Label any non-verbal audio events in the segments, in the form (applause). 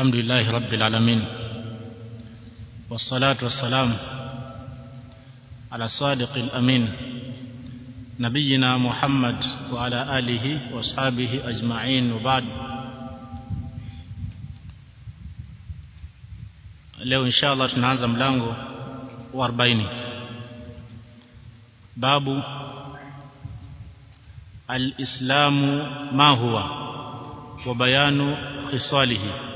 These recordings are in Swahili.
الحمد لله رب العالمين. والصلاة والسلام على الصادق الأمين نبينا محمد وعلى آله وأصحابه أجمعين. وبعد insha Allah tunaanza mlango wa 40 babu al-islamu ma huwa wa bayanu khisalihi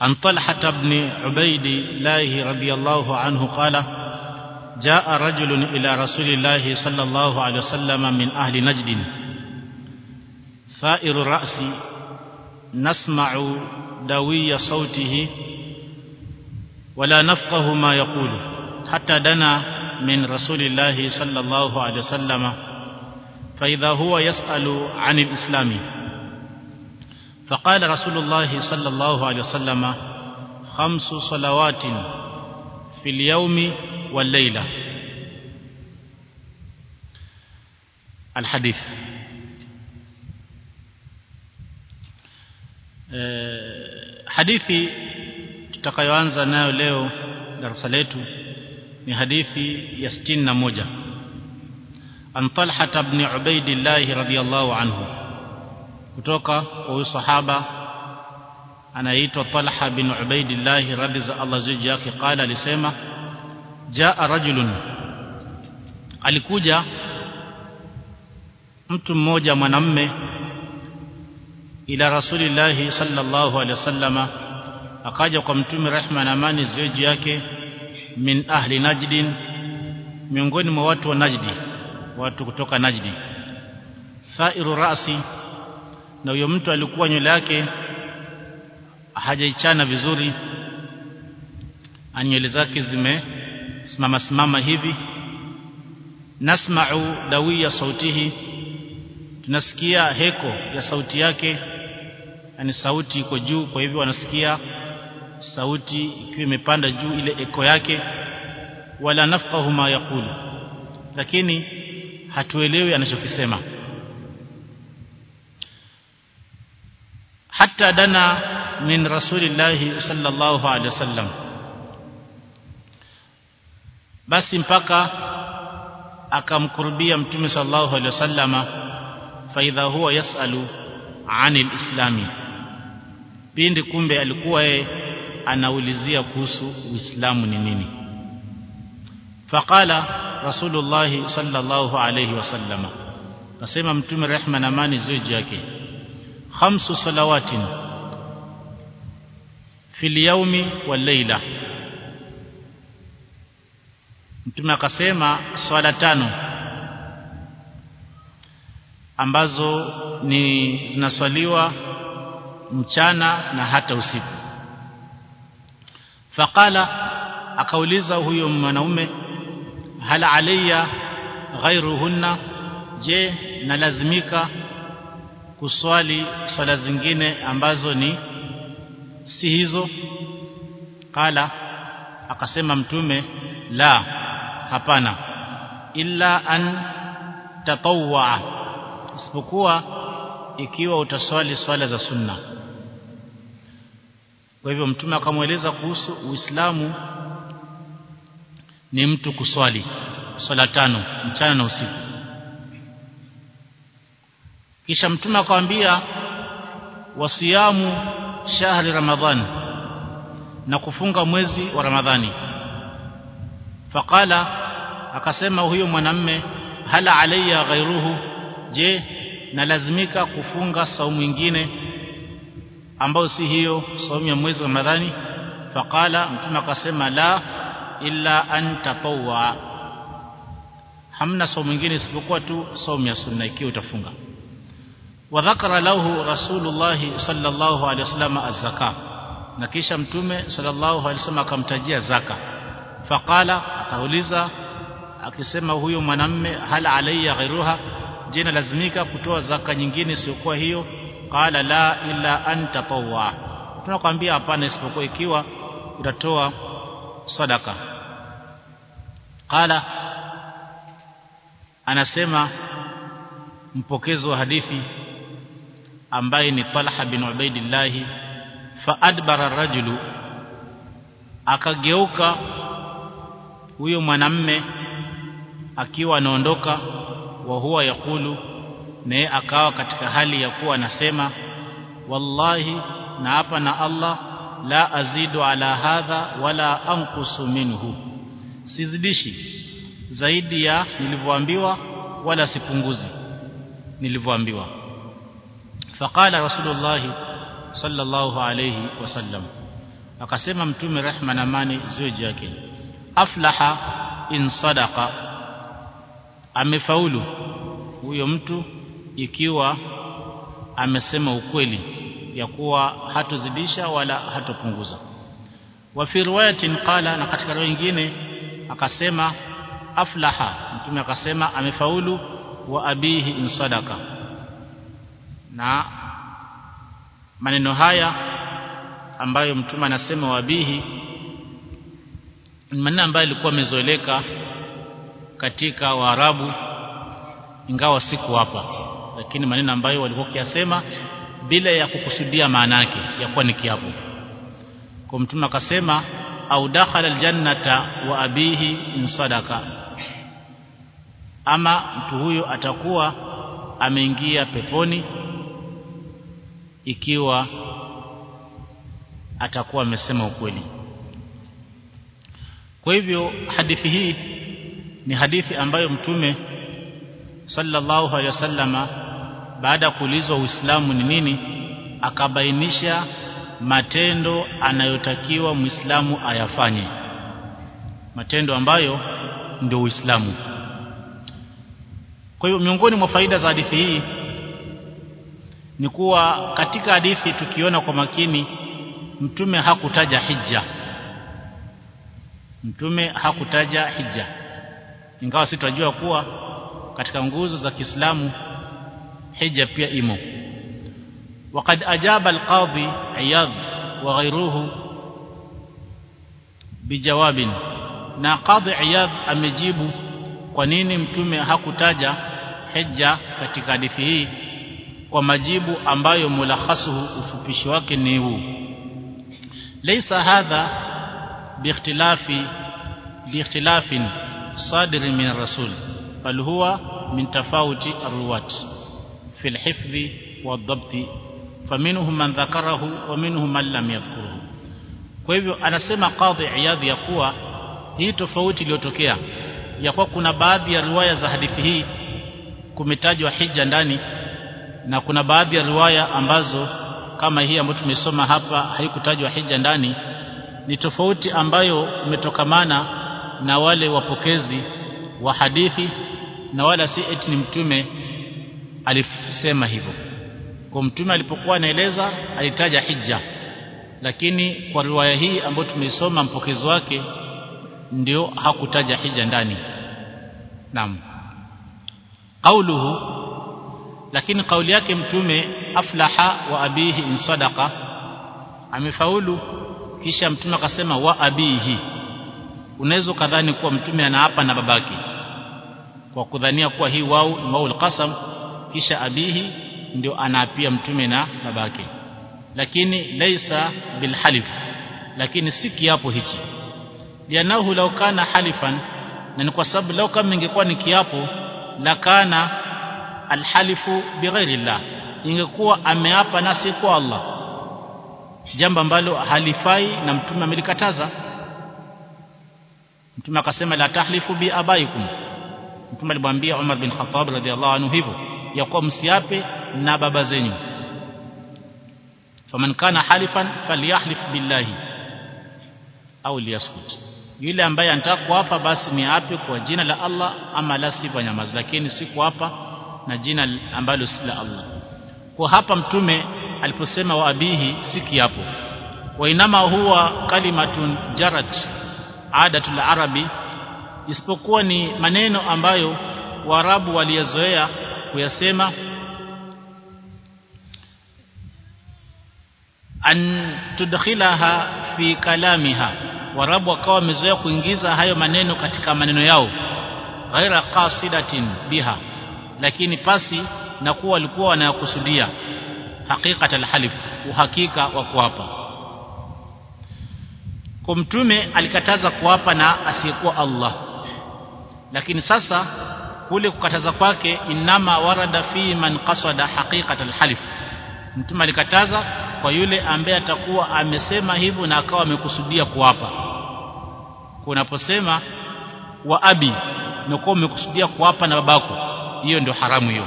عن طلحة بن عبيد الله رضي الله عنه قال جاء رجل إلى رسول الله صلى الله عليه وسلم من أهل نجد. ثائر الرأس نسمع دوي صوته ولا نفقه ما يقول حتى دنا من رسول الله صلى الله عليه وسلم فإذا هو يسأل عن الإسلام. فقال رسول الله صلى الله عليه وسلم خمس صلوات في اليوم والليلة. الحديث. آه، حديثي تتقيوانزا ناو ليو درسلتو من حديثي يستين نموجة أن طلحة بن عبيد الله رضي الله عنه kutoka kwa huyu sahaba anaitwa Talha bin Ubaidillah radhi za Allah zaji yake. Qala alisema jaa rajulun. Alikuja mtu mmoja mwanamme ila rasulillahi sallallahu alaihi wasallama akaja kwa mtume rehma na amani zaji yake min ahli najdin miongoni mwa watu wa najdi watu kutoka najdi thairu rasi na huyo mtu alikuwa nywele yake hajaichana vizuri nywele zake zimesimama simama hivi. Nasma'u dawiya sautihi tunasikia heko ya sauti yake yani sauti iko juu kwa hivyo wanasikia sauti ikiwa imepanda juu ile eko yake. Wala nafqahu ma yaqulu lakini hatuelewi anachokisema حتى دنا من رسول الله صلى الله عليه وسلم. بس امبقى أكم كربية متم صلى الله عليه وسلم فإذا هو يسأل عن الإسلام. بيند كمبي ألقوا أنا ولزي أكوس الإسلام نيني فقال رسول الله صلى الله عليه وسلم نسيما متم رحمة نماني زوجيكي khamsu salawatin fil اليوم layla. Mtume akasema swala tano ambazo ni zinaswaliwa mchana na hata usiku. Faqala akauliza huyo mwanaume hal alayya ghairuhunna je nalazimika kuswali swala zingine ambazo ni si hizo. Qala akasema mtume la hapana. Illa an tatawwa isipokuwa ikiwa utaswali swala za sunna. Kwa hivyo mtume akamweleza kuhusu uislamu ni mtu kuswali swala tano mchana na usiku kisha mtume akamwambia wasiyamu shahri ramadhani na kufunga mwezi wa ramadhani. Faqala akasema huyo mwanamme hala alayya ghairuhu je nalazimika kufunga saumu nyingine ambayo si hiyo saumu ya mwezi wa ramadhani? Faqala mtume akasema la illa an tatawwa. Hamna saumu nyingine isipokuwa tu saumu ya sunna ikiwa utafunga وذكر له رسول الله صلى الله عليه وسلم الزكاه na kisha mtume sallallahu alaihi wasallam akamtajia zaka faqala akauliza akisema huyo mwanamme hal alayya ghairuha je lazimika kutoa zaka nyingine isiyokuwa hiyo qala la illa an tatawwa tunakwambia hapana isipokuwa ikiwa utatoa sadaka qala anasema mpokezi wa hadithi ambaye ni Talha bin Ubaidillah fa adbara rajulu akageuka huyo mwanamme akiwa anaondoka wa huwa yakulu naye akawa katika hali ya kuwa anasema wallahi na hapa na Allah la azidu ala hadha wala anqusu minhu. Sizidishi zaidi ya nilivyoambiwa wala sipunguzi nilivyoambiwa faqala صلى الله عليه وسلم akasema mtume rehma na amani ziwe juu yake. Aflaha in sadaqa. Amefaulu huyo mtu ikiwa amesema ukweli ya kuwa hatozidisha wala hatopunguza. Wa fi riwayatin qala na katika riwaya nyingine akasema aflaha. Mtume akasema amefaulu wa abihi in sadaka na maneno haya ambayo mtume anasema wa ni maneno ambayo ilikuwa yamezoeleka katika Waarabu ingawa siku hapa lakini maneno ambayo walikuwa kiasema bila ya kukusudia maana yake ya kuwa ni kiapo. Kwa mtume akasema au dakhala aljannata wa abihi in sadaka ama mtu huyo atakuwa ameingia peponi ikiwa atakuwa amesema ukweli. Kwa hivyo hadithi hii ni hadithi ambayo mtume sallallahu alaihi wasallama baada ya kuulizwa Uislamu ni nini akabainisha matendo anayotakiwa Muislamu ayafanye. Matendo ambayo ndio Uislamu. Kwa hiyo miongoni mwa faida za hadithi hii ni kuwa katika hadithi tukiona kwa makini mtume hakutaja hija mtume hakutaja hija ingawa sisi tunajua kuwa katika nguzo za Kiislamu hija pia imo وقد أجاب القاضي عياض وغيره بجواب na qadhi iyad amejibu kwa nini mtume hakutaja hija katika hadithi hii kwa majibu ambayo mulakhasuhu ufupishi wake ni huu laysa hadha biikhtilafi biikhtilafin صادر من الرسول بل هو من تفاوت الرواة في الحفظ والضبط فمنهم من ذكره ومنهم من لم يذكره kwa hivyo anasema qadhi iyadhi ya kuwa hii tofauti iliyotokea ya kuwa kuna baadhi ya riwaya za hadithi hii kumetajwa hija ndani na kuna baadhi ya riwaya ambazo kama hii ambayo tumesoma hapa haikutajwa hija ndani ni tofauti ambayo umetokamana na wale wapokezi wa hadithi na wala si eti ni mtume alisema hivyo. Kwa mtume alipokuwa anaeleza alitaja hija. Lakini kwa riwaya hii ambayo tumeisoma mpokezi wake ndio hakutaja hija ndani. Naam. Qauluhu lakini kauli yake mtume aflaha wa abihi in sadaqa amefaulu. Kisha mtume akasema wa abihi. Unaweza kadhani kuwa mtume anaapa na babake kwa kudhania kuwa hii wau ni wau alqasam kisha abihi ndio anaapia mtume na babake. Lakini laisa bilhalif lakini si kiapo hichi. Lianahu law kana halifan na ni kwa sababu lau kama ingekuwa ni kiapo la kana alhalifu bighairi llah ingekuwa ameapa nasi kwa Allah. Jambo ambalo halifai na mtume amelikataza. Mtume akasema la tahlifu bi abaikum. Mtume alimwambia Umar bin Khattab radhiallahu anhu hivyo ya kuwa msiape na baba zenyu faman kana halifan falyahlif billahi au liyaskut yule ambaye anataka kuapa basi niape kwa jina la Allah ama la sifa nyamazi lakini si kuapa na jina ambalo si la Allah. Kwa hapa mtume aliposema wa abihi si kiapo wa inama huwa kalimatun jarat adatul arabi isipokuwa ni maneno ambayo waarabu waliyazoea kuyasema an tudkhilaha fi kalamiha. Warabu wakawa wamezoea kuingiza hayo maneno katika maneno yao ghaira qasidatin biha lakini pasi na kuwa walikuwa wanayokusudia haqiqat alhalif uhakika wa kuapa. Kwa mtume alikataza kuapa na asiyekuwa Allah. Lakini sasa kule kukataza kwake inama warada fi man qasada haqiqat alhalif. Mtume alikataza kwa yule ambaye atakuwa amesema hivyo na akawa amekusudia kuapa. Kunaposema wa abi na kuwa umekusudia kuapa na babako hiyo ndio haramu hiyo.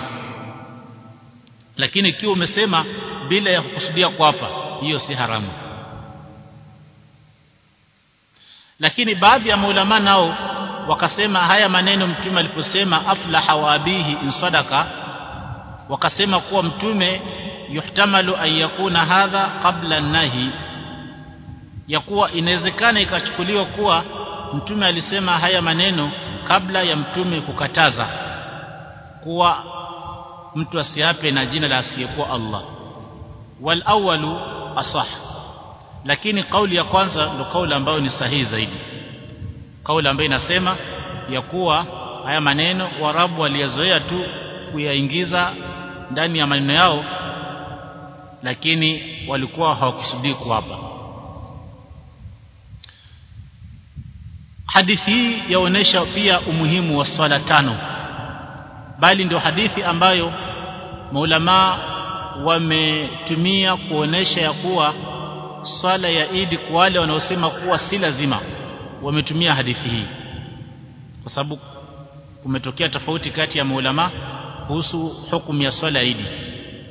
Lakini ikiwa umesema bila ya kukusudia kuapa hiyo si haramu. Lakini baadhi ya maulama nao wakasema haya maneno mtume aliposema aflaha wa abihi in sadaka wakasema kuwa mtume yuhtamalu an yakuna hadha qabla nahi ya kuwa inawezekana ikachukuliwa kuwa mtume alisema haya maneno kabla ya mtume kukataza kuwa mtu asiape na jina la asiyekuwa Allah. Wal awwalu asah. Lakini kauli ya kwanza ndio kauli ambayo ni sahihi zaidi. Kauli ambayo inasema ya kuwa haya maneno warabu waliyazoea tu kuyaingiza ndani ya maneno yao lakini walikuwa hawakusudii kuapa hadithi hii yaonesha pia umuhimu wa swala tano bali ndio hadithi ambayo maulama wametumia kuonesha ya kuwa swala ya Idi kwa wale wanaosema kuwa si lazima wametumia hadithi hii. Kwa sababu kumetokea tofauti kati ya maulama kuhusu hukumu ya swala ya Idi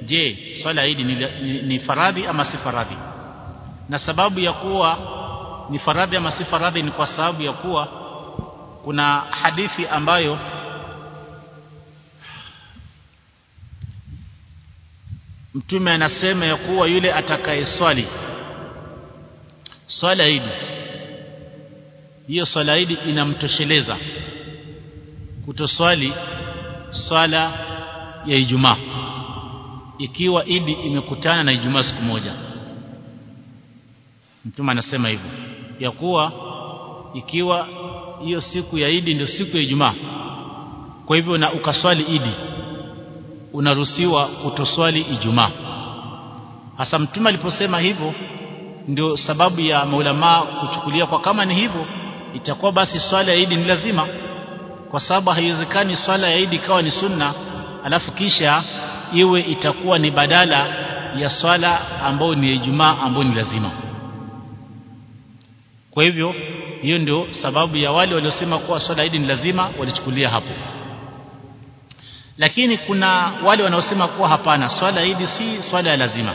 je swala ya Idi ni, ni, ni faradhi ama si faradhi? Na sababu ya kuwa ni faradhi ama si faradhi ni kwa sababu ya kuwa kuna hadithi ambayo mtume anasema ya kuwa yule atakayeswali swala idi hiyo swala idi inamtosheleza kutoswali swala ya Ijumaa ikiwa idi imekutana na Ijumaa siku moja. Mtume anasema hivyo ya kuwa ikiwa hiyo siku ya idi ndio siku ya Ijumaa kwa hivyo na ukaswali idi unaruhusiwa kutoswali Ijumaa. Hasa mtume aliposema hivyo ndio sababu ya maulamaa kuchukulia kwa kama ni hivyo itakuwa basi swala ya idi ni lazima kwa sababu haiwezekani swala ya idi ikawa ni sunna alafu kisha iwe itakuwa ni badala ya swala ambayo ni Ijumaa ambayo ni lazima. Kwa hivyo hiyo ndio sababu ya wale waliosema kuwa swala ya idi ni lazima walichukulia hapo lakini kuna wale wanaosema kuwa hapana swala hili si swala ya lazima.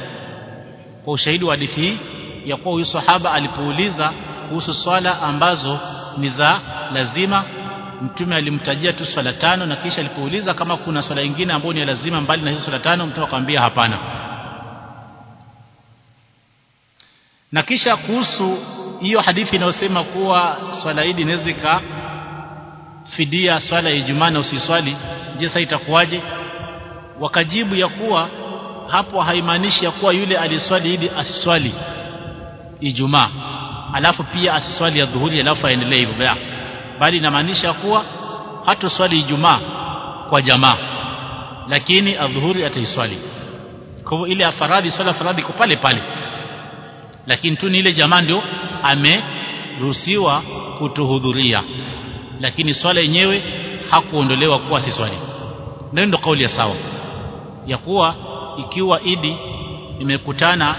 Kwa ushahidi wa hadithi hii ya kuwa huyu sahaba alipouliza kuhusu swala ambazo ni za lazima mtume alimtajia tu swala tano na kisha alipouliza kama kuna swala nyingine ambayo ni lazima mbali na hizo swala tano mtume akamwambia hapana. Na kisha kuhusu hiyo hadithi inayosema kuwa swala hili inaweza fidia swala ya Ijumaa na usiswali je sasa itakuwaje? Wakajibu ya kuwa hapo haimaanishi ya kuwa yule aliswali ili asiswali Ijumaa alafu pia asiswali ya dhuhuri alafu aendelee hivyo. Bali inamaanisha kuwa hatoswali Ijumaa kwa jamaa lakini adhuhuri ataiswali. Kwa hivyo ile faradhi swala faradhi iko pale pale lakini tu ni ile jamaa ndio ameruhusiwa kutohudhuria lakini swala yenyewe hakuondolewa kuwa si swali. Ndio ndo kauli ya sawa. Ya kuwa ikiwa idi imekutana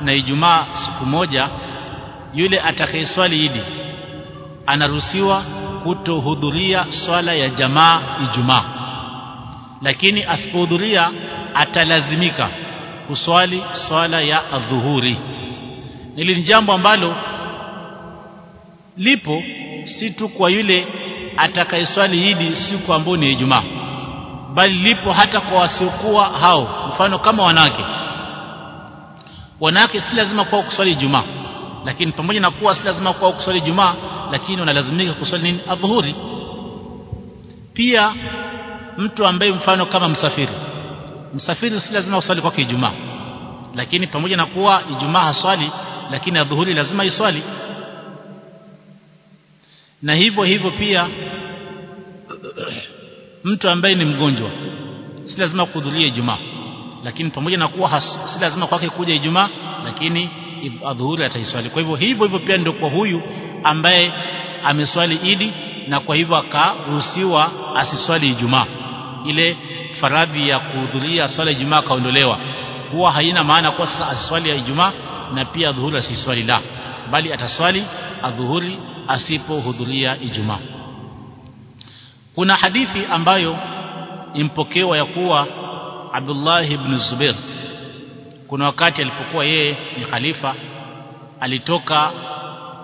na Ijumaa siku moja yule atakayeswali idi anaruhusiwa kutohudhuria swala ya jamaa Ijumaa. Lakini asipohudhuria atalazimika kuswali swala ya adhuhuri. Hili ni jambo ambalo lipo si tu kwa yule atakayeswali idi siku ambayo ni Ijumaa. Bali lipo hata kwa wasiokuwa hao mfano kama wanawake. Wanawake si lazima kwao kuswali Ijumaa lakini pamoja na kuwa si lazima kwao kuswali Ijumaa lakini wanalazimika kuswali nini? Adhuhuri. Pia mtu ambaye mfano kama msafiri. Msafiri si lazima kuswali kwake Ijumaa lakini pamoja na kuwa Ijumaa haswali lakini adhuhuri lazima iswali na hivyo hivyo pia mtu ambaye ni mgonjwa si lazima kuhudhuria Ijumaa. Lakini pamoja na kuwa si lazima kwake kuja Ijumaa lakini adhuhuri ataiswali. Kwa hivyo hivyo hivyo pia ndio kwa huyu ambaye ameswali Idi na kwa hivyo akaruhusiwa asiswali Ijumaa. Ile faradhi ya kuhudhuria swala Ijumaa kaondolewa huwa haina maana kwa sasa asiswali ya Ijumaa na pia adhuhuri asiswali la. Bali ataswali adhuhuri asipohudhuria Ijumaa. Kuna hadithi ambayo impokewa ya kuwa Abdullah ibn Zubair kuna wakati alipokuwa yeye ni khalifa alitoka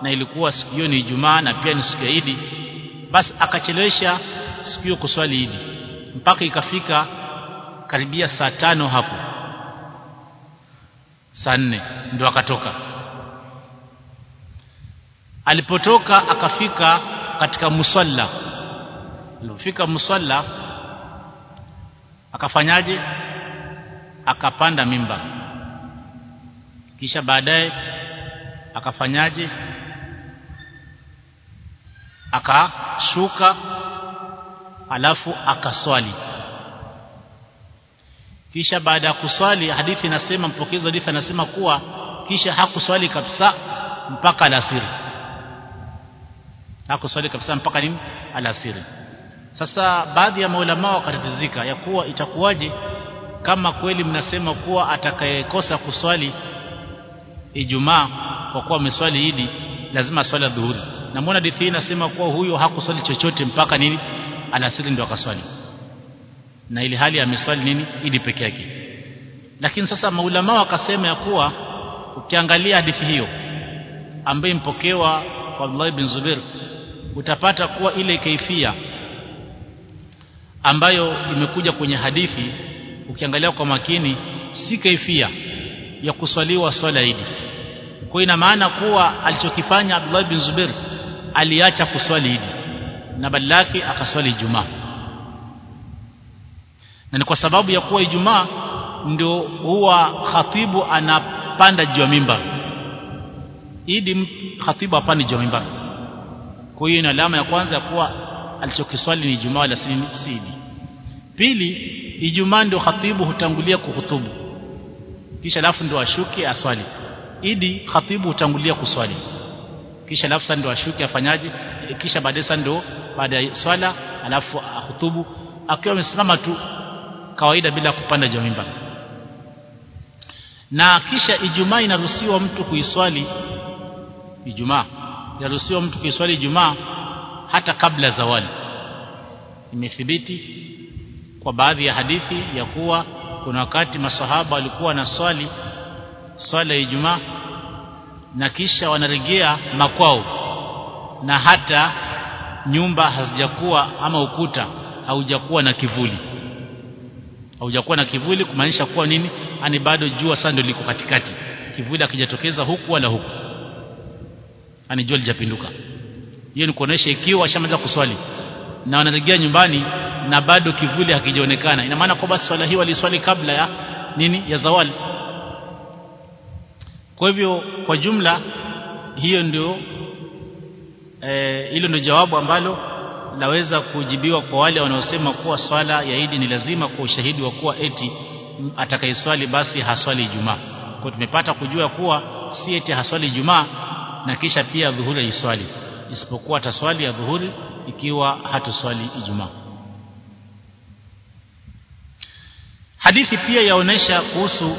na ilikuwa siku hiyo ni Ijumaa na pia ni siku ya Idi basi akachelewesha siku hiyo kuswali Idi. Mpaka ikafika karibia saa tano hapo. Saa nne ndio akatoka alipotoka akafika katika musalla. Alipofika musalla akafanyaje? Akapanda mimba. Kisha baadaye akafanyaje? Akashuka alafu akaswali. Kisha baada ya kuswali hadithi inasema mpokezi hadithi anasema kuwa kisha hakuswali kabisa mpaka alasiri hakuswali kabisa mpaka ni alasiri. Sasa baadhi ya maulama wakatatizika ya kuwa itakuwaje kama kweli mnasema kuwa atakayekosa kuswali Ijumaa kwa kuwa ameswali Idi lazima swali dhuhuri na mbona hadithi inasema kuwa huyo hakuswali chochote mpaka nini? Alasiri ndio akaswali. Na ili hali ameswali nini? Idi peke yake. Lakini sasa maulama wakasema ya kuwa ukiangalia hadithi hiyo ambaye mpokewa kwa Abdullah ibn Zubair utapata kuwa ile kaifia ambayo imekuja kwenye hadithi ukiangalia kwa makini si kaifia ya kuswaliwa swala idi. Kwa ina maana kuwa alichokifanya Abdullah bin Zubair aliacha kuswali idi na balaki akaswali Ijumaa. Na ni kwa sababu ya kuwa Ijumaa ndio huwa khatibu anapanda juu ya mimbar. Idi khatibu hapandi juu ya mimbar kwa hiyo ni alama ya kwanza kuwa alichokiswali ni Ijumaa la si idi pili Ijumaa ndio khatibu hutangulia kuhutubu. Kisha alafu ndio ashuke aswali. Idi khatibu hutangulia kuswali. Kisha alafu ndio ashuke afanyaje? Kisha baadaye sasa ndio baada ya swala alafu ahutubu. Akiwa amesimama tu kawaida bila kupanda jamimba na kisha Ijumaa inaruhusiwa mtu kuiswali Ijumaa inaruhusiwa mtu kuiswali Ijumaa hata kabla zawali. Imethibiti kwa baadhi ya hadithi ya kuwa kuna wakati masahaba walikuwa na swali swala ya Ijumaa na kisha wanarejea makwao na hata nyumba hazijakuwa ama ukuta haujakuwa na kivuli. Haujakuwa na kivuli kumaanisha kuwa nini? Ani bado jua sasa liko katikati. Kivuli akijatokeza huku wala huku ani jua lijapinduka hiyo ni kuonesha ikiwa washamaliza kuswali. Na wanarejea nyumbani na bado kivuli hakijaonekana. Ina maana kwamba swala hii waliswali kabla ya nini? Ya zawali. Kwa hivyo kwa jumla hiyo ndio hilo e, ndio jawabu ambalo laweza kujibiwa kwa wale wanaosema kuwa swala ya Idi ni lazima kwa ushahidi wa kuwa eti atakayeswali basi haswali Ijumaa. Kwa tumepata kujua kuwa si eti haswali Ijumaa na kisha pia dhuhuri aiswali isipokuwa taswali ya dhuhuri ikiwa hatuswali Ijumaa. Hadithi pia yaonesha kuhusu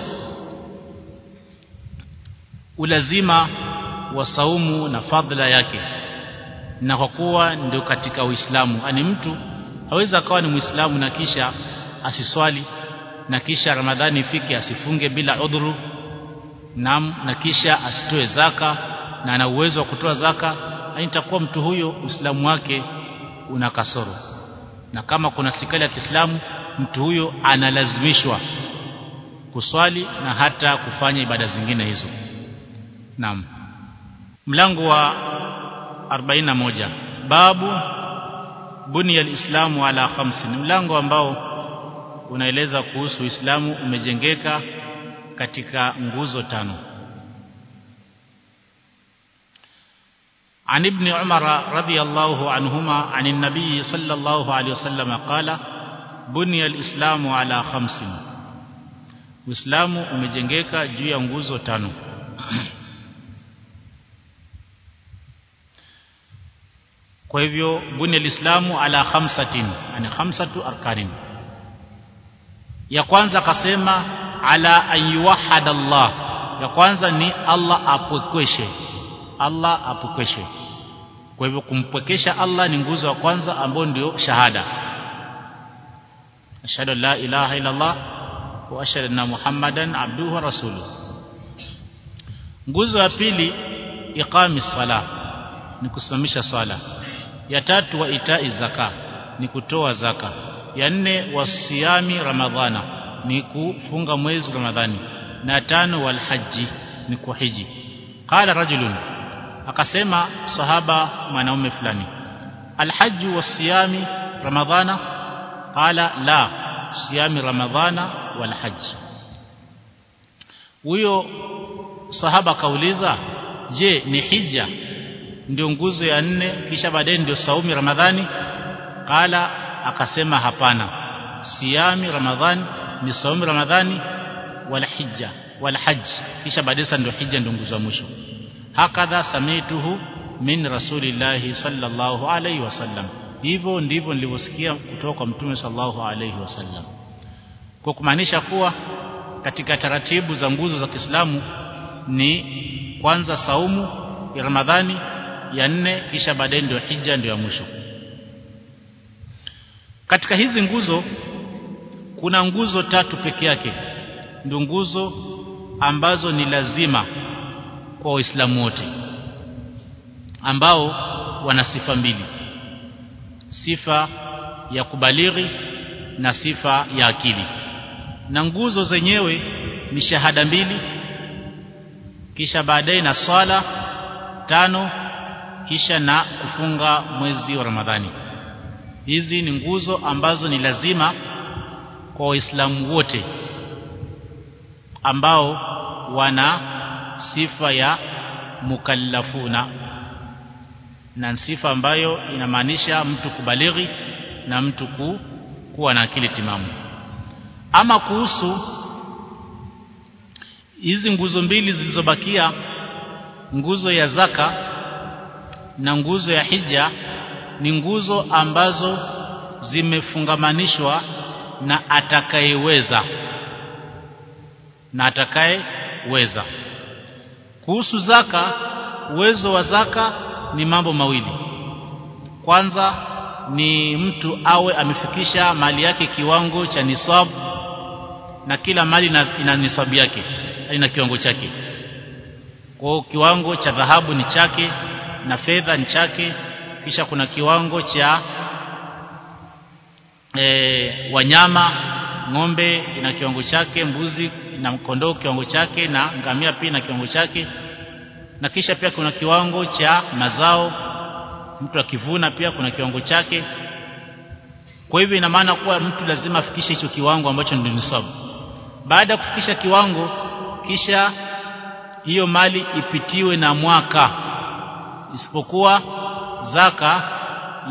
ulazima wa saumu na fadhila yake. Na kwa kuwa ndio katika Uislamu ani mtu hawezi akawa ni Muislamu na kisha asiswali na kisha Ramadhani ifike asifunge bila udhuru nam na kisha asitoe zaka na ana uwezo wa kutoa zaka itakuwa mtu huyo Uislamu wake una kasoro. Na kama kuna serikali ya Kiislamu mtu huyo analazimishwa kuswali na hata kufanya ibada zingine hizo. Naam. Mlango wa 41 babu bunia alislamu ala khamsi ni mlango ambao unaeleza kuhusu Uislamu umejengeka katika nguzo tano عن ابن عمر رضي الله عنهما عن النبي صلى الله عليه وسلم قال بني الإسلام على خمس Uislamu umejengeka juu ya nguzo tano (clears throat) kwa hivyo bunya alislamu ala khamsatin yani khamsatu arkanin ya kwanza akasema ala an yuwahhad Allah ya kwanza ni Allah apwekweshe Allah apokeshwe kwa hivyo kumpwekesha Allah ni nguzo ya kwanza ambayo ndio shahada. Ashhadu la ilaha illa Allah wa ashhadu anna muhammadan abduhu wa rasuluhu. Nguzo ya pili iqami salah ni kusimamisha swala. Ya tatu wa itai zaka ni kutoa zaka. Ya nne wasiyami ramadhana ni kufunga mwezi ramadhani. Na tano wal haji ni kuhiji. Qala rajulun akasema sahaba mwanaume fulani alhaju wasiyami ramadhana? Qala la siyami ramadhana walhajj huyo sahaba kauliza je ni hija? Ndio nguzo ya nne kisha baadaye ndio saumi ramadhani? Qala akasema hapana siami ramadhani ni saumi ramadhani wal hija wal hajj. Kisha baadaye ndio hija ndio nguzo ya mwisho hakadha samituhu min rasulillahi sallallahu alayhi wasallam hivyo ndivyo nilivyosikia kutoka kwa mtume sallallahu alayhi wasallam kwa kumaanisha kuwa katika taratibu za nguzo za Kiislamu ni kwanza saumu ya Ramadhani ya nne kisha baadaye ndio hija ndio ya mwisho. Katika hizi nguzo kuna nguzo tatu peke yake. Ndio nguzo ambazo ni lazima kwa waislamu wote ambao wana sifa mbili sifa ya kubalighi na sifa ya akili. Na nguzo zenyewe ni shahada mbili kisha baadaye na swala tano kisha na kufunga mwezi wa Ramadhani. Hizi ni nguzo ambazo ni lazima kwa waislamu wote ambao wana sifa ya mukallafuna. Na sifa ambayo inamaanisha mtu kubalighi na mtu ku, kuwa na akili timamu. Ama kuhusu hizi nguzo mbili zilizobakia nguzo ya zaka na nguzo ya hija ni nguzo ambazo zimefungamanishwa na atakayeweza na atakayeweza kuhusu zaka uwezo wa zaka ni mambo mawili. Kwanza ni mtu awe amefikisha mali yake kiwango cha nisab na kila mali ina, ina nisab yake ina kiwango chake. Kwa kiwango cha dhahabu ni chake na fedha ni chake kisha kuna kiwango cha e, wanyama ng'ombe ina kiwango chake mbuzi na kondoo kiwango chake na ngamia pia na kiwango chake. Na kisha pia kuna kiwango cha mazao mtu akivuna pia kuna kiwango chake. Kwa hivyo ina maana kuwa mtu lazima afikishe hicho kiwango ambacho ndio nisabu. Baada ya kufikisha kiwango kisha hiyo mali ipitiwe na mwaka. Isipokuwa zaka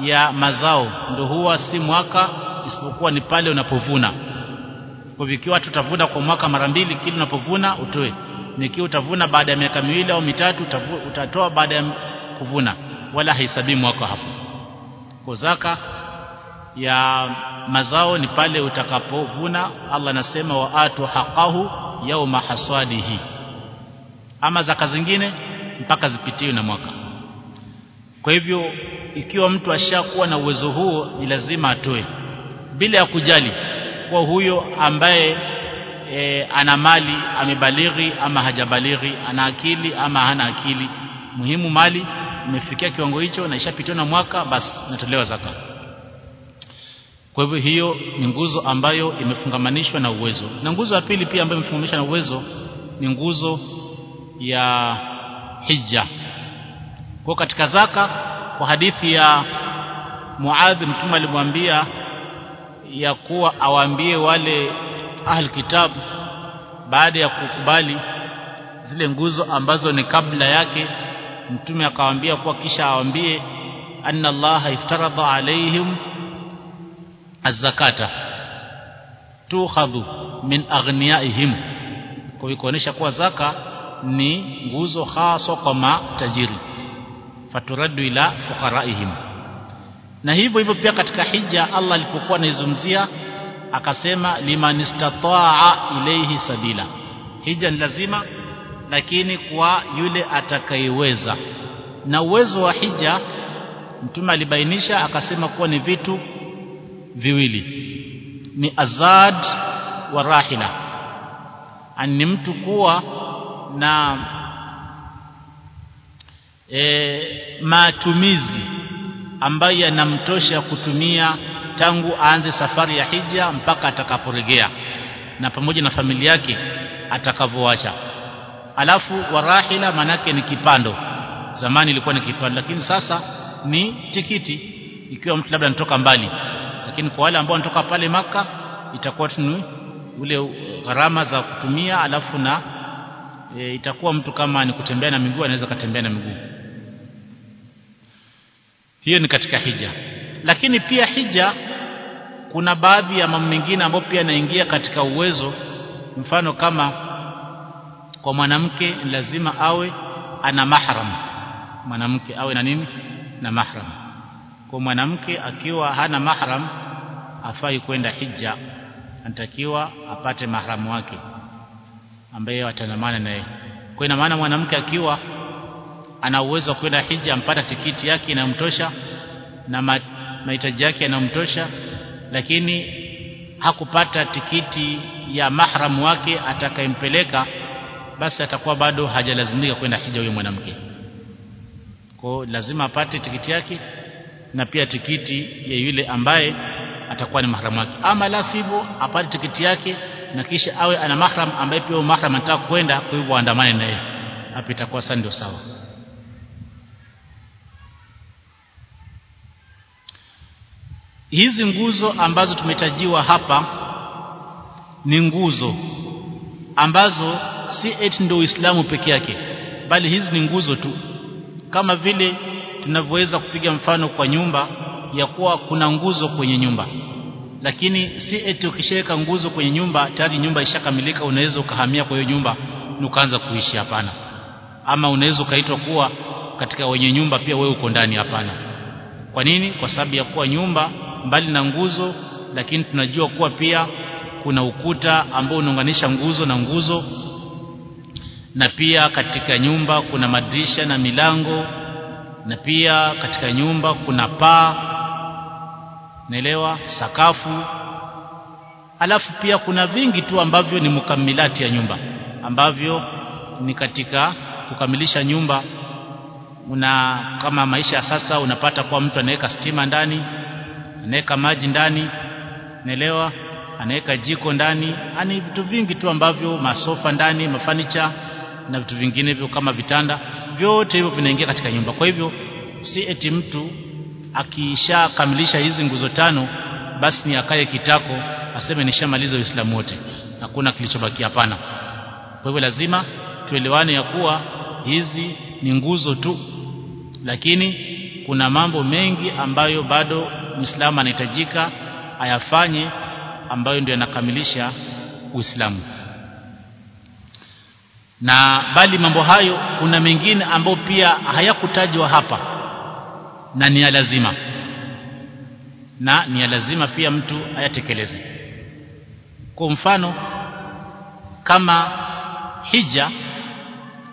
ya mazao ndio huwa si mwaka isipokuwa ni pale unapovuna kwa hivyo ikiwa tutavuna kwa mwaka mara mbili kile unapovuna utoe. Nikiwa utavuna baada ya miaka miwili au mitatu utatoa baada ya kuvuna. Wala haisabii mwaka hapo. Kwa zaka ya mazao ni pale utakapovuna Allah anasema wa atu haqahu yauma hasadihi. Ama zaka zingine mpaka zipitiwe na mwaka. Kwa hivyo ikiwa mtu ashakuwa na uwezo huo ni lazima atoe. Bila ya kujali kwa huyo ambaye e, ana mali amebalighi ama hajabalighi ana akili ama hana akili. Muhimu mali imefikia kiwango hicho na ishapitwa na mwaka basi natolewa zaka. Kwa hivyo hiyo ni nguzo ambayo imefungamanishwa na uwezo. Na nguzo ya pili pia ambayo imefungamanishwa na uwezo ni nguzo ya hija kwa katika zaka kwa hadithi ya Muadh mtume alimwambia ya kuwa awaambie wale ahli kitabu baada ya kukubali zile nguzo ambazo ni kabla yake mtume akawaambia kuwa kisha awambie anna Allah iftaradha alaihim az-zakata tukhadhu min aghniyaihim. Kwa hiyo kuonesha kuwa zaka ni nguzo hasa kwa matajiri. Faturaddu ila fuqaraihim na hivyo hivyo pia katika hija Allah alipokuwa anaizungumzia akasema liman istataa ilayhi sabila. Hija ni lazima lakini kwa yule atakayeweza. Na uwezo wa hija mtume alibainisha akasema kuwa ni vitu viwili. Ni azad wa rahila. Ni mtu kuwa na e, matumizi ambayo anamtosha kutumia tangu aanze safari ya hija mpaka atakaporegea na pamoja na familia yake atakavyoacha. Alafu warahila manake ni kipando. Zamani ilikuwa ni kipando lakini sasa ni tikiti. Ikiwa mtu labda anatoka mbali lakini kwa wale ambao wanatoka pale maka itakuwa tu ule gharama za kutumia alafu na e, itakuwa mtu kama ni kutembea na miguu anaweza katembea na miguu hiyo ni katika hija. Lakini pia hija kuna baadhi ya mambo mengine ambayo pia yanaingia katika uwezo. Mfano kama kwa mwanamke lazima awe ana mahram. Mwanamke awe na nini? Na mahram. Kwa mwanamke akiwa hana mahram afai kwenda hija. Anatakiwa apate mahramu wake ambaye watanamana naye. Kwa ina maana mwanamke akiwa ana uwezo wa kwenda hija ampata tikiti yake inamtosha na mahitaji yake yanamtosha lakini hakupata tikiti ya mahramu wake atakayempeleka basi atakuwa bado hajalazimika kwenda hija huyo mwanamke. Kwa lazima apate tikiti yake na pia tikiti ya yule ambaye atakuwa ni mahramu wake. Ama la sivyo apate tikiti yake na kisha awe ana mahram ambaye pia mahram anataka kwenda kwa hivyo aandamane naye hapo itakuwa sasa ndio sawa hizi nguzo ambazo tumetajiwa hapa ni nguzo ambazo si eti ndio Uislamu peke yake bali hizi ni nguzo tu. Kama vile tunavyoweza kupiga mfano kwa nyumba ya kuwa kuna nguzo kwenye nyumba lakini si eti ukishaweka nguzo kwenye nyumba tayari nyumba ishakamilika unaweza ukahamia kwa hiyo nyumba ukaanza kuishi. Hapana. Ama unaweza ukaitwa kuwa katika wenye nyumba pia wewe uko ndani. Hapana. Kwa nini? Kwa sababu ya kuwa nyumba mbali na nguzo lakini tunajua kuwa pia kuna ukuta ambao unaunganisha nguzo na nguzo. Na pia katika nyumba kuna madirisha na milango. Na pia katika nyumba kuna paa. Naelewa? Sakafu. Alafu pia kuna vingi tu ambavyo ni mukamilati ya nyumba ambavyo ni katika kukamilisha nyumba. Una kama maisha sasa unapata kwa mtu anaweka stima ndani anaweka maji ndani naelewa anaweka jiko ndani ani vitu vingi tu ambavyo masofa ndani mafanicha na vitu vingine hivyo kama vitanda vyote hivyo vinaingia katika nyumba. Kwa hivyo si eti mtu akishakamilisha hizi nguzo tano basi ni akaye kitako aseme nishamaliza Uislamu wote. Hakuna kilichobaki hapana. Kwa hivyo lazima tuelewane ya kuwa hizi ni nguzo tu lakini kuna mambo mengi ambayo bado Muislamu anahitajika ayafanye ambayo ndio yanakamilisha Uislamu. Na bali mambo hayo kuna mengine ambayo pia hayakutajwa hapa na ni ya lazima. Na ni ya lazima pia mtu ayatekeleze. Kwa mfano kama hija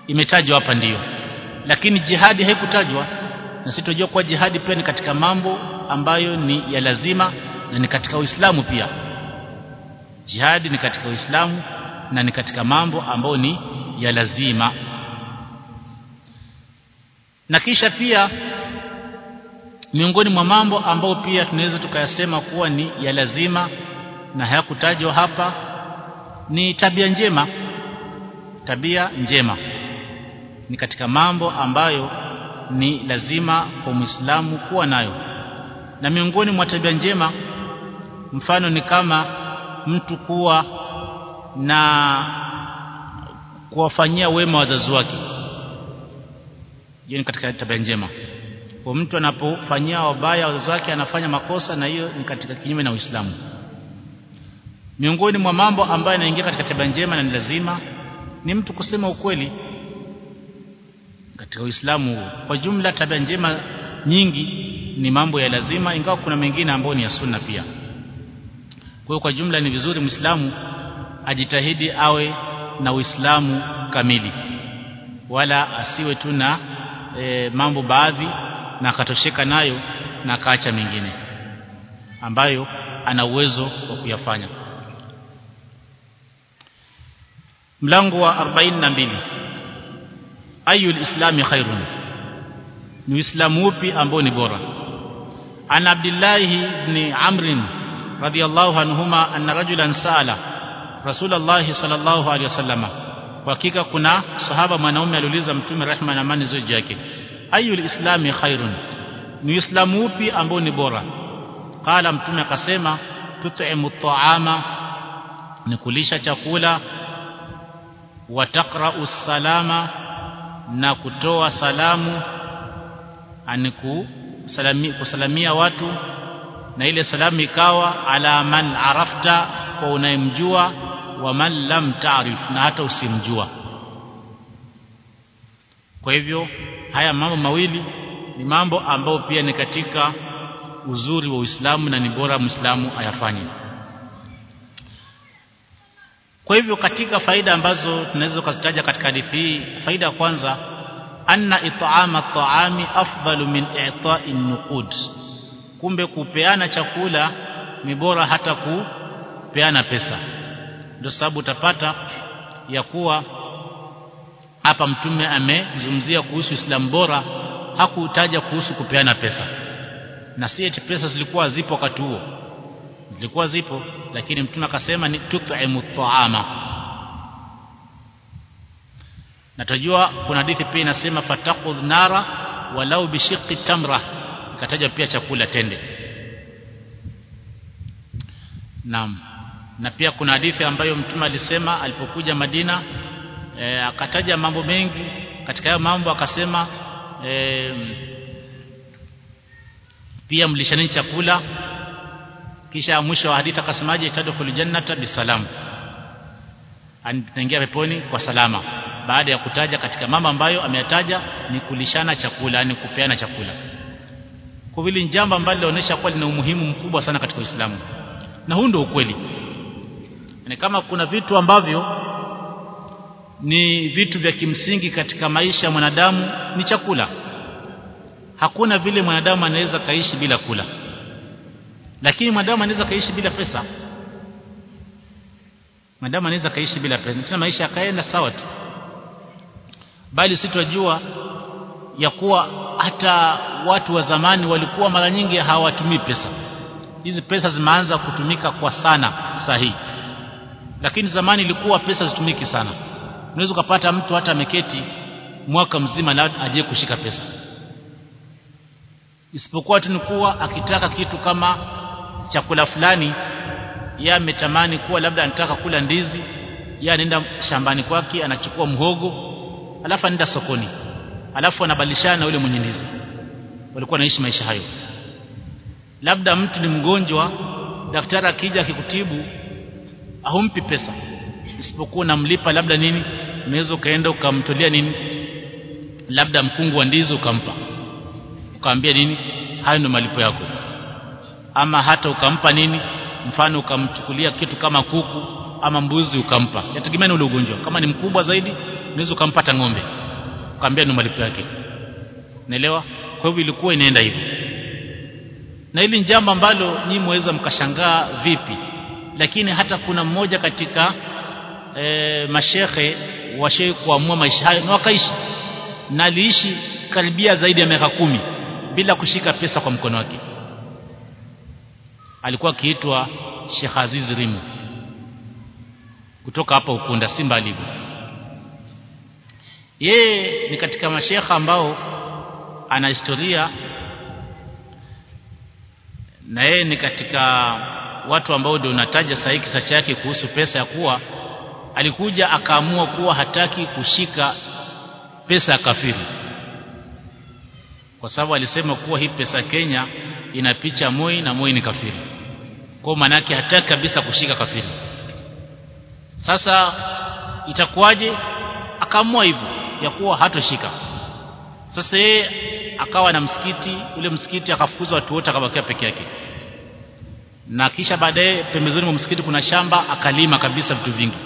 imetajwa hapa ndiyo lakini jihadi haikutajwa na sisi tunajua kuwa jihadi pia ni katika mambo ambayo ni ya lazima na ni katika Uislamu pia. Jihadi ni katika Uislamu na ni katika mambo ambayo ni ya lazima. Na kisha pia miongoni mwa mambo ambayo pia tunaweza tukayasema kuwa ni ya lazima na hayakutajwa hapa ni tabia njema. Tabia njema ni katika mambo ambayo ni lazima kwa Muislamu kuwa nayo. Na miongoni mwa tabia njema mfano ni kama mtu kuwa na kuwafanyia wema wazazi wake. Hiyo ni katika tabia njema. Kwa mtu anapofanyia wabaya wazazi wake anafanya makosa na hiyo ni katika kinyume na Uislamu. Miongoni mwa mambo ambayo yanaingia katika tabia njema na ni lazima ni mtu kusema ukweli katika Uislamu. Kwa jumla tabia njema nyingi ni mambo ya lazima ingawa kuna mengine ambayo ni ya sunna pia. Kwa kwa jumla ni vizuri Muislamu ajitahidi awe na Uislamu kamili wala asiwe tu na e, mambo baadhi na akatosheka nayo na akaacha mengine ambayo ana uwezo wa kuyafanya. Mlango wa 42 ayul lislami khairun. Ni uislamu upi ambao ni bora. An abdullah ibn amr radiyallahu anhuma anna rajulan sala rasulullah sallallahu alaihi wasallama kwa hakika kuna sahaba mwanaume aliuliza mtume rehma na amani zote yake ayu lislami khairun. Ni uislamu upi ambao ni bora? Qala mtume akasema tut'imu ta'ama ni kulisha chakula wa taqra'u salama na kutoa salamu aniku salami, kusalamia watu na ile salamu ikawa ala man arafta kwa unayemjua wa man lam taarif na hata usimjua. Kwa hivyo haya mambo mawili ni mambo ambayo pia ni katika uzuri wa Uislamu na ni bora Muislamu ayafanye kwa hivyo katika faida ambazo tunaweza kuzitaja katika hadithi hii faida ya kwanza anna it'ama at-ta'ami afdalu min i'ta'i nuqud. Kumbe kupeana chakula ni bora hata kupeana pesa. Ndio sababu utapata ya kuwa hapa mtume amezungumzia kuhusu Uislamu bora hakutaja kuhusu kupeana pesa. Na si pesa zilikuwa zipo wakati huo. Zilikuwa zipo lakini mtume akasema ni tut'imu ta'ama na tajua kuna hadithi pia inasema fataqud nara walau bishiqi tamra. Ikataja pia chakula tende. Naam. Na pia kuna hadithi ambayo mtume alisema alipokuja Madina e, akataja mambo mengi. Katika hayo mambo akasema e, pia mlishaneni chakula kisha mwisho wa hadithi akasemaje? Tadkhul jannata bisalam. Anaingia peponi kwa salama. Baada ya kutaja katika mambo ambayo ameyataja ni kulishana chakula ni kupeana chakula. Kwa vile jambo ambalo linaonyesha kuwa lina umuhimu mkubwa sana katika Uislamu. Na huu ndio ukweli. Ni kama kuna vitu ambavyo ni vitu vya kimsingi katika maisha ya mwanadamu ni chakula. Hakuna vile mwanadamu anaweza kaishi bila kula lakini mwanadamu anaweza kaishi bila pesa. Mwanadamu anaweza kaishi bila pesa. Tena maisha yakaenda sawa tu. Bali sitwajua ya kuwa hata watu wa zamani walikuwa mara nyingi hawatumii pesa. Hizi pesa zimeanza kutumika kwa sana sahihi lakini zamani ilikuwa pesa zitumiki sana. Unaweza ukapata mtu hata ameketi mwaka mzima na aje kushika pesa. Isipokuwa tu ni kuwa akitaka kitu kama chakula fulani yeye ametamani kuwa labda anataka kula ndizi yeye anaenda shambani kwake anachukua mhogo alafu anaenda sokoni alafu anabadilishana na yule mwenye ndizi. Walikuwa wanaishi maisha hayo. Labda mtu ni mgonjwa daktari akija akikutibu ahumpi pesa. Isipokuwa namlipa labda nini unaweza ukaenda ukamtolea nini labda mkungu wa ndizi ukampa. Ukamwambia nini hayo ndio malipo yako ama hata ukampa nini? Mfano ukamchukulia kitu kama kuku ama mbuzi ukampa. Yategemea na ule ugonjwa. Kama ni mkubwa zaidi unaweza ukampata ng'ombe. Ukaambia ni malipo yake. Naelewa kwa hivyo ilikuwa inaenda hivyo. Na hili jambo ambalo nyinyi mweza mkashangaa vipi? Lakini hata kuna mmoja katika e, mashehe washe kuamua maisha hayo na wakaishi. Na aliishi karibia zaidi ya miaka kumi bila kushika pesa kwa mkono wake alikuwa akiitwa Sheikh Aziz Rimu. Kutoka hapa Ukunda Simba mbali yeye ni katika mashekha ambao ana historia na yeye ni katika watu ambao ndio unataja sahihi kisa chake kuhusu pesa ya kuwa alikuja akaamua kuwa hataki kushika pesa ya kafiri. Kwa sababu alisema kuwa hii pesa Kenya ina picha Moi na Moi ni kafiri. Kwa yake hataki kabisa kushika kafiri. Sasa itakuwaje? Akaamua hivyo ya kuwa hatoshika. Sasa yeye akawa na msikiti ule msikiti akafukuza watu wote akabakia peke yake. Na kisha baadaye pembezoni mwa msikiti kuna shamba akalima kabisa vitu vingi.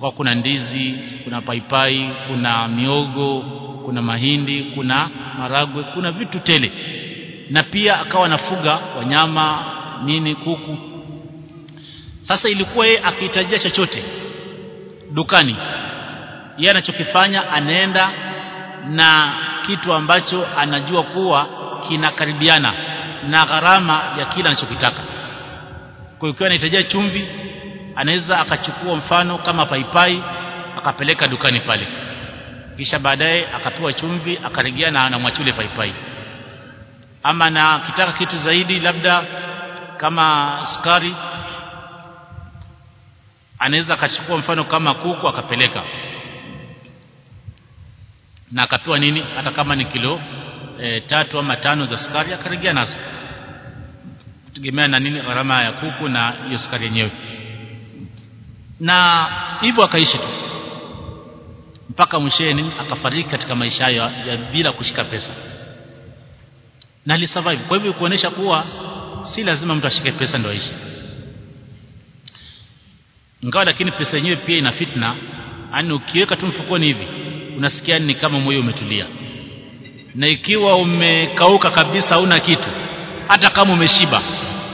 Kwa kuna ndizi kuna paipai kuna miogo kuna mahindi kuna maragwe kuna vitu tele na pia akawa anafuga wanyama nini kuku. Sasa ilikuwa yeye akihitajia chochote dukani yeye anachokifanya anaenda na kitu ambacho anajua kuwa kinakaribiana na gharama ya kila anachokitaka. Kwa hiyo anahitajia chumvi anaweza akachukua mfano kama paipai akapeleka dukani pale. Kisha baadaye akapewa chumvi akarejea na anamwachule paipai ama na kitaka kitu zaidi labda kama sukari anaweza akachukua mfano kama kuku akapeleka. Na akapewa nini? Hata kama ni kilo e, tatu ama tano za sukari akarejea nazo. Kutegemea na nini? Gharama ya kuku na hiyo sukari yenyewe. Na hivyo akaishi tu. Mpaka mwisheni akafariki katika maisha hayo bila kushika pesa na alisurvive. Kwa hivyo kuonesha kuwa si lazima mtu ashike pesa ndio aishi ingawa lakini pesa yenyewe pia ina fitna. Yani ukiweka tu mfukoni hivi unasikia ni kama moyo umetulia. Na ikiwa umekauka kabisa hauna kitu. Hata kama umeshiba.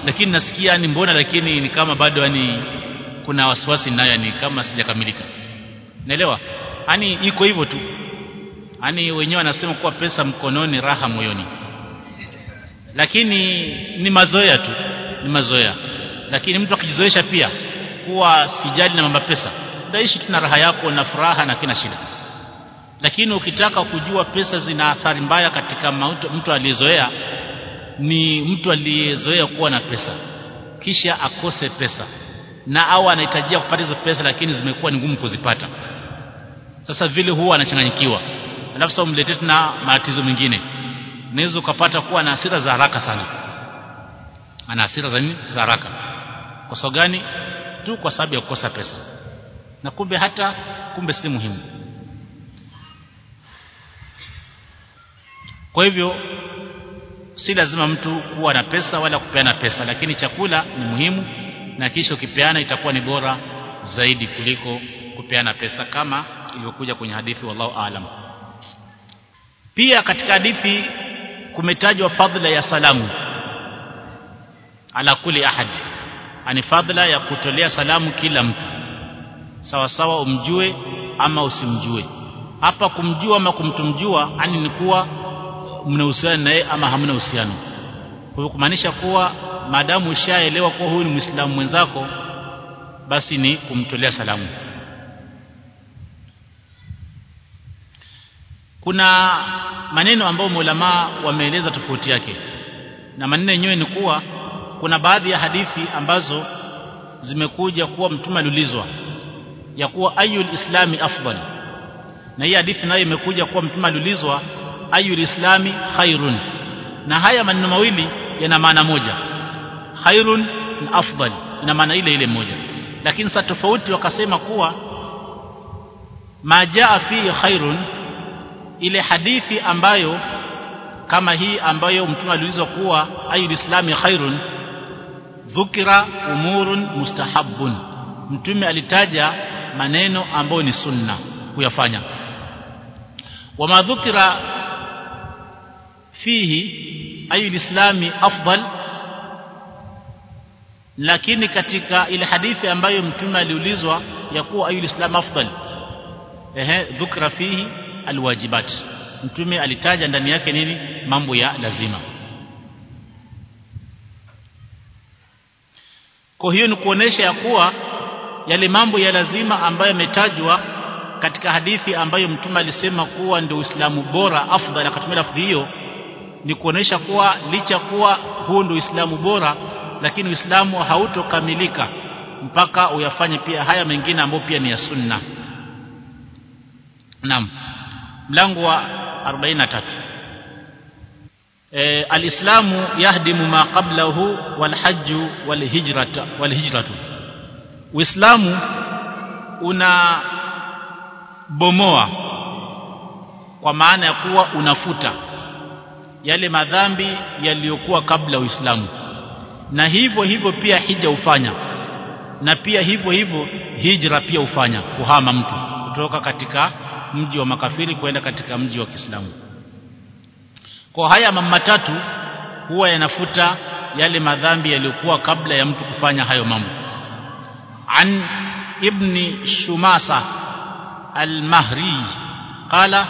Lakini nasikia ni mbona lakini ni kama bado yani kuna wasiwasi nayo ni kama sijakamilika. Naelewa? Yani iko hivyo tu. Yani wenyewe wanasema kuwa pesa mkononi raha moyoni lakini ni mazoea tu ni mazoea. Lakini mtu akijizoesha pia kuwa sijali na mambo pesa. Utaishi tu na raha yako na furaha na kina shida. Lakini ukitaka kujua pesa zina athari mbaya katika mautu, mtu aliyezoea ni mtu aliyezoea kuwa na pesa. Kisha akose pesa. Na au anahitajia kupata hizo pesa lakini zimekuwa ni ngumu kuzipata. Sasa vile huwa anachanganyikiwa. Alafu sasa umletee tena matatizo mengine unaweza ukapata kuwa na hasira za haraka sana. Ana hasira za nini? Za haraka. Kwa sababu gani? Tu kwa sababu ya kukosa pesa. Na kumbe hata kumbe si muhimu. Kwa hivyo si lazima mtu kuwa na pesa wala kupeana pesa lakini chakula ni muhimu na kisha ukipeana itakuwa ni bora zaidi kuliko kupeana pesa kama ilivyokuja kwenye hadithi wallahu aalam. Pia katika hadithi kumetajwa fadhila ya salamu. Ala kuli ahadi ani fadhila ya kutolea salamu kila mtu. Sawa sawa umjue ama usimjue. Hapa kumjua ama kumtumjua ani ni kuwa mnahusiana naye ama hamna uhusiano. Kwa hivyo kumaanisha kuwa maadamu ushaelewa kuwa huyu ni muislamu mwenzako basi ni kumtolea salamu kuna maneno ambayo maulama wameeleza tofauti yake. Na maneno yenyewe ni kuwa kuna baadhi ya hadithi ambazo zimekuja kuwa mtume aliulizwa ya kuwa ayul islami afdal? Na hii hadithi nayo imekuja kuwa mtume aliulizwa ayul islami khairun? Na haya maneno mawili yana maana moja. Khairun na afdal ina maana ile ile moja. Lakini sasa tofauti wakasema kuwa majaa fi khairun ile hadithi ambayo kama hii ambayo mtume aliulizwa kuwa ayu islami khairun dhukira umurun mustahabbun. Mtume alitaja maneno ambayo ni sunna kuyafanya. Wama dhukira fihi ayu islami afdal. Lakini katika ile hadithi ambayo mtume aliulizwa ya kuwa ayu islam afdal. Ehe dhukra fihi alwajibat. Mtume alitaja ndani yake nini? Mambo ya lazima. Kwa hiyo ni kuonesha ya kuwa yale mambo ya lazima ambayo yametajwa katika hadithi ambayo mtume alisema kuwa ndio Uislamu bora afdhali akatumia lafdhi hiyo ni kuonesha kuwa licha kuwa huu ndio Uislamu bora lakini Uislamu hautokamilika mpaka uyafanye pia haya mengine ambayo pia ni ya sunna. Naam mlango wa 43 e, alislamu yahdimu ma qablahu walhajju walhijrata walhijratu uislamu una bomoa kwa maana ya kuwa unafuta yale madhambi yaliyokuwa kabla uislamu. Na hivyo hivyo pia hija ufanya na pia hivyo hivyo hijra pia ufanya kuhama mtu kutoka katika mji wa makafiri kwenda katika mji wa Kiislamu. Kwa haya mambo matatu huwa yanafuta yale madhambi yaliyokuwa kabla ya mtu kufanya hayo mambo. An ibni shumasa al-mahri qala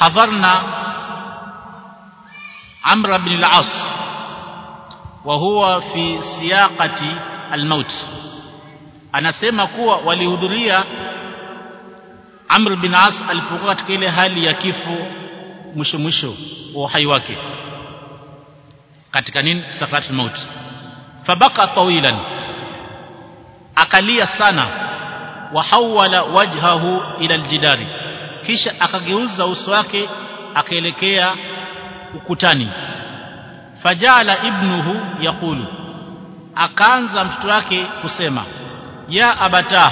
hadharna amr ibn al-as wa huwa fi siyaqati al-maut. Anasema kuwa walihudhuria Amr bin As alipokuwa katika ile hali ya kifo mwisho mwisho wa uhai wake katika nini? Sakaratul maut. Fabaka tawilan. Akalia sana. Wa hawala wajhahu ila aljidari. Kisha akageuza uso wake akaelekea ukutani. Fajala ibnuhu yaqulu. Akaanza mtoto wake kusema ya abata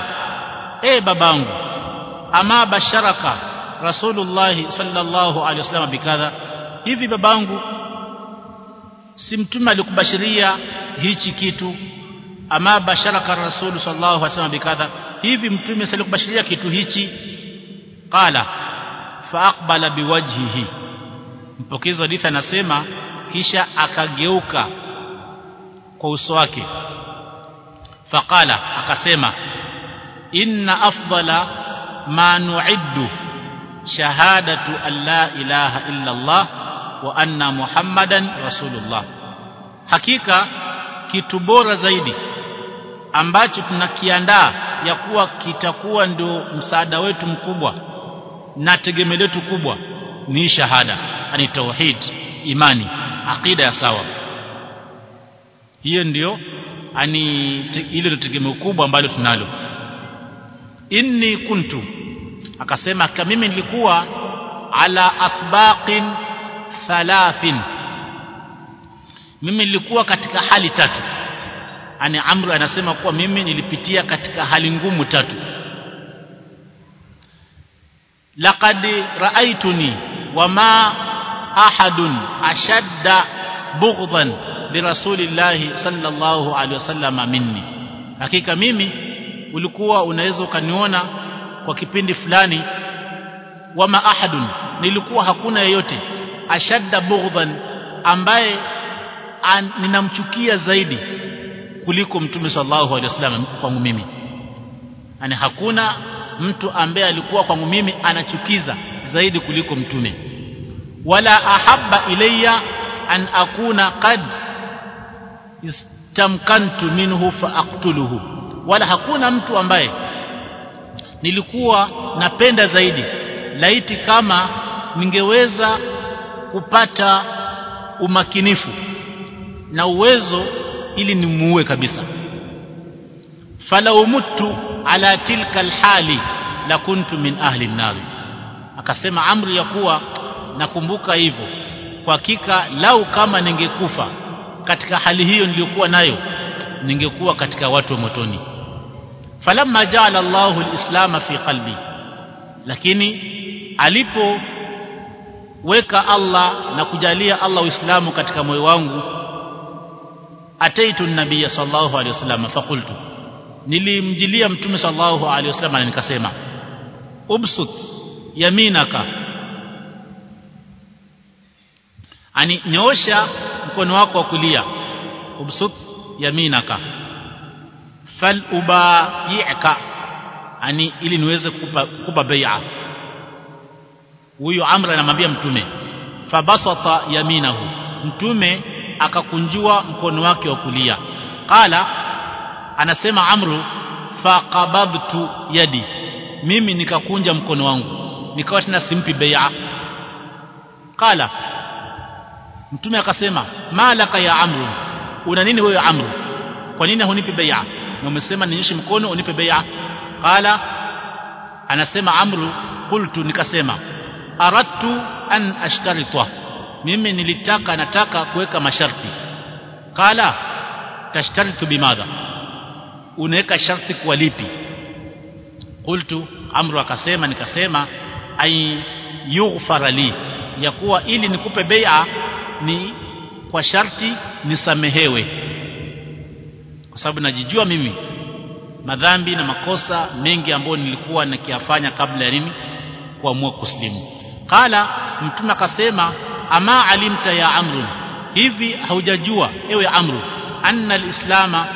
e babangu ama basharaka rasulullah sallallahu alaihi wasallam bikadha. Hivi babangu si mtume alikubashiria hichi kitu? Ama basharaka rasul sallallahu alaihi wasallam bikadha hivi mtume alikubashiria kitu hichi? Qala faaqbala biwajhihi. Mpokezi hadithi anasema kisha akageuka kwa uso wake. Faqala akasema inna afdala ma nu'iddu shahadatu la ilaha illa Allah wa anna muhammadan rasulullah. Hakika kitu bora zaidi ambacho tunakiandaa ya kuwa kitakuwa ndio msaada wetu mkubwa na tegemeo letu kubwa ni shahada ani tauhid imani aqida ya sawa. Hiyo ndio ani ile tegemeo kubwa ambalo tunalo. Inni kuntu akasema hakika mimi nilikuwa ala atbaqin thalathin. Mimi nilikuwa katika hali tatu. Ani amru anasema kuwa mimi nilipitia katika hali ngumu tatu. Laqad ra'aytuni wama ahadun ashadda bughdan lirasulillahi sallallahu alaihi wasallam minni. Hakika mimi ulikuwa unaweza ukaniona kwa kipindi fulani wama ahadun nilikuwa hakuna yeyote ashadda bughdhan ambaye ninamchukia zaidi kuliko mtume sallallahu alaihi wasallam kwangu mimi. Yani hakuna mtu ambaye alikuwa kwangu mimi anachukiza zaidi kuliko mtume. Wala ahabba ilayya an akuna qad istamkantu minhu fa aktuluhu wala hakuna mtu ambaye nilikuwa napenda zaidi. Laiti kama ningeweza kupata umakinifu na uwezo ili nimuue kabisa. Falau muttu ala tilka alhali la kuntu min ahli an-nar. Akasema amri ya kuwa nakumbuka hivyo. Kwa hakika lau kama ningekufa katika hali hiyo niliyokuwa nayo ningekuwa katika watu wa motoni falamma ja'ala Allahu al-islam fi qalbi. Lakini alipo weka Allah na kujalia Allah uislamu katika moyo wangu ataitu nabiy sallallahu alaihi wasallam faqultu. Nilimjilia mtume sallallahu alaihi wasallam na nikasema ubsut yaminaka. Ani nyoosha mkono wako wa kulia. Ubsut yaminaka fal ubayi'ka. Ani ili niweze kupa kukupa bai'a huyo amra anamwambia mtume fabasata yaminahu. Mtume akakunjua mkono wake wa kulia. Qala anasema amru faqabadtu yadi. Mimi nikakunja mkono wangu nikawa tena simpi bai'a qala mtume akasema malaka ya amru una nini wewe amru kwa nini hunipi bai'a na umesema ninyoshe mkono unipe bai'a qala anasema amru qultu nikasema aradtu an ashtaritwa mimi nilitaka nataka kuweka masharti. Qala tashtaritu bimadha unaweka sharti kwa lipi? Qultu amru akasema nikasema ay yughfara li ya kuwa ili nikupe bai'a ni kwa sharti nisamehewe kwa sababu najijua mimi madhambi na makosa mengi ambayo nilikuwa nikiyafanya kabla ya nini kuamua kuslimu. Qala mtume akasema ama alimta ya amru? Hivi haujajua ewe amru anna alislama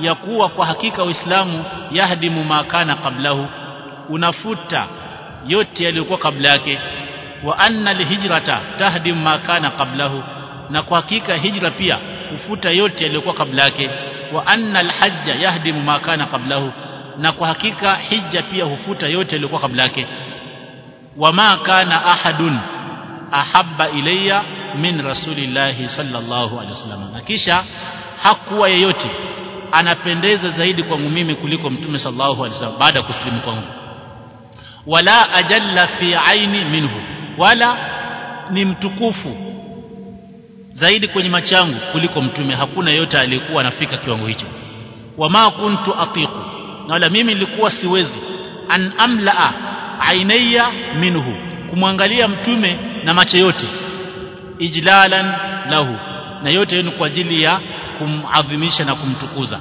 ya kuwa kwa hakika uislamu yahdimu ma kana qablahu unafuta yote yaliyokuwa kabla yake wa anna alhijrata tahdimu ma kana qablahu na kwa hakika hijra pia hufuta yote yaliyokuwa kabla yake. Wa anna alhajja yahdimu ma kana qablahu na kwa hakika hija pia hufuta yote yaliyokuwa kabla yake. Wa ma kana ahadun ahabba ilayya min rasulillahi sallallahu alaihi wasallam na kisha hakuwa yeyote anapendeza zaidi kwangu mimi kuliko mtume sallallahu alaihi wasallam baada ya kusilimu kwangu. Wala ajalla fi aini minhu wala ni mtukufu zaidi kwenye machangu kuliko mtume. Hakuna yote aliyekuwa anafika kiwango hicho. Wama kuntu atiqu na wala mimi nilikuwa siwezi an amlaa ainaya minhu kumwangalia mtume na macho yote ijlalan lahu na yote ni kwa ajili ya kumadhimisha na kumtukuza.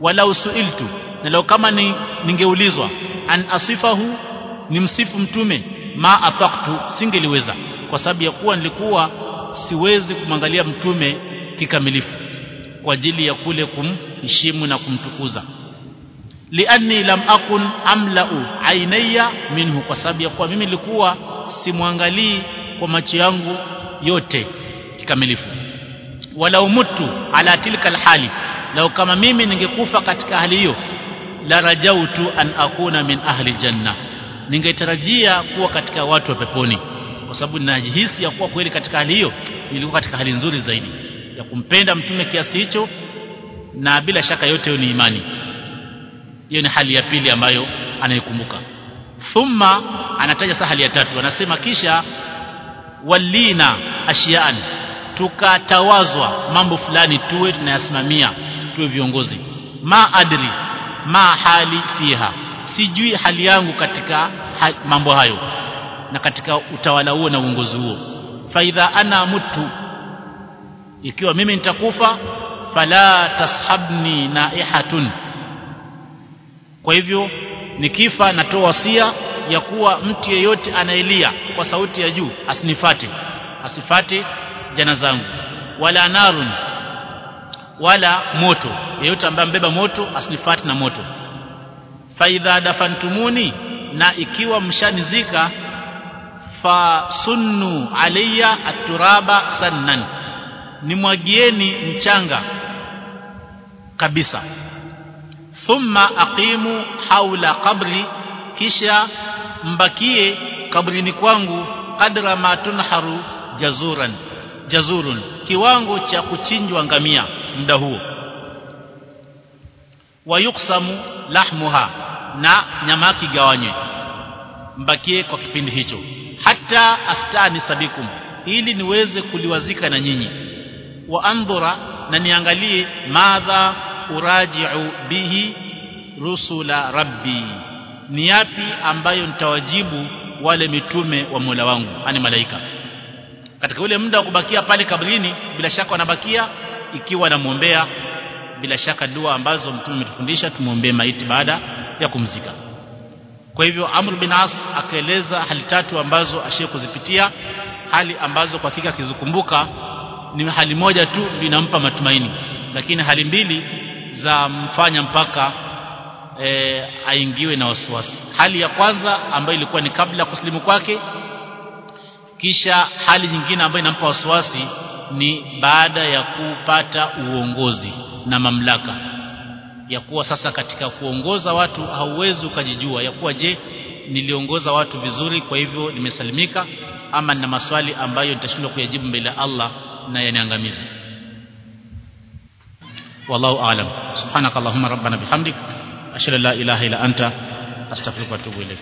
Wala usuiltu na lao kama ni ningeulizwa an asifahu ni msifu mtume ma ataqtu singeliweza kwa sababu ya kuwa nilikuwa siwezi kumwangalia mtume kikamilifu kwa ajili ya kule kumheshimu na kumtukuza. Lianni lam akun amlau ainaya minhu kwa sababu ya kuwa mimi nilikuwa simwangalii kwa macho yangu yote kikamilifu. Wala umutu ala tilka alhali lau kama mimi ningekufa katika hali hiyo la rajautu an akuna min ahli janna ningetarajia kuwa katika watu wa peponi kwa sababu ninajihisi ya kuwa kweli katika hali hiyo nilikuwa katika hali nzuri zaidi ya kumpenda mtume kiasi hicho na bila shaka yote ni imani. Hiyo ni hali ya pili ambayo anaikumbuka. Thumma anataja sasa hali ya tatu anasema kisha walina ashian tukatawazwa mambo fulani tuwe tunayasimamia tuwe viongozi. Ma adri ma hali fiha sijui hali yangu katika mambo hayo na katika utawala huo na uongozi huo. Faidha ana mutu ikiwa mimi nitakufa fala tashabni naihatun. Kwa hivyo nikifa natoa wasia ya kuwa mtu yeyote anaelia kwa sauti ya juu asinifate asifate jana zangu. Wala narun wala moto. Yeyote ambaye mbeba moto asinifate na moto. Faidha dafantumuni na ikiwa mshanizika fasunnu alayya aturaba sannan. Nimwagieni mchanga kabisa. Thumma aqimu haula qabri kisha mbakie kabrini kwangu kadra ma tunharu jazuran jazurun kiwango cha kuchinjwa ngamia muda huo. Wayuksamu lahmuha na nyamaki yake igawanywe mbakie kwa kipindi hicho. Hata astani sabikum ili niweze kuliwazika na nyinyi. Wa andhura na niangalie madha uraji'u bihi rusula rabbi. Ni yapi ambayo nitawajibu wale mitume wa Mola wangu ani malaika? Katika ule muda wa kubakia pale kabrini bila shaka wanabakia ikiwa namuombea bila shaka dua ambazo mtume ametufundisha tumuombee maiti baada ya kumzika kwa hivyo Amr bin As akaeleza hali tatu ambazo ashie kuzipitia. Hali ambazo kwa hakika akizikumbuka ni hali moja tu inampa matumaini. Lakini hali mbili za mfanya mpaka e, aingiwe na wasiwasi. Hali ya kwanza ambayo ilikuwa ni kabla ya kusilimu kwake kisha hali nyingine ambayo inampa wasiwasi ni baada ya kupata uongozi na mamlaka ya kuwa sasa katika kuongoza watu hauwezi ukajijua ya kuwa je niliongoza watu vizuri kwa hivyo nimesalimika ama na maswali ambayo nitashindwa kuyajibu mbele Allah na yaniangamiza wallahu aalam subhanakallahumma rabbana bihamdik. Ashhadu an la ilaha illa anta. Astaghfiruka wa atubu ilaik